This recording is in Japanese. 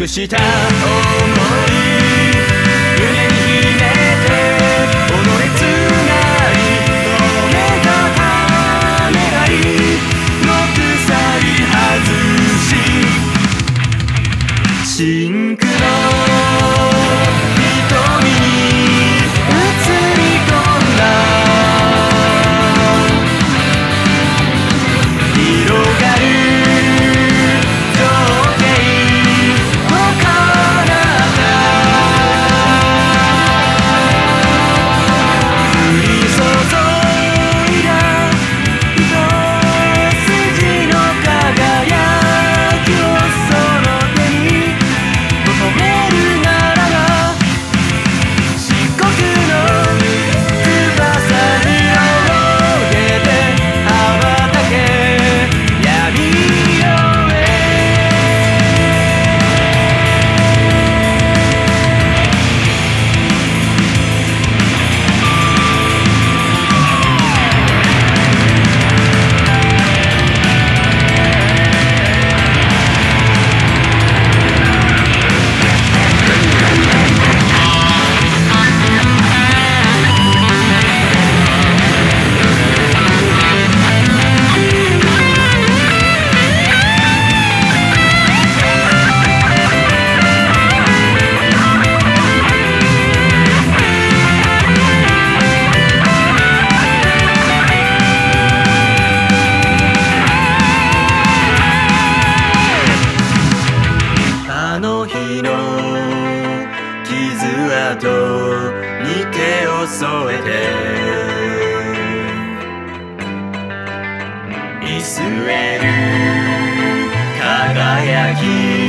託した。いに手を添えて。イスエル輝き。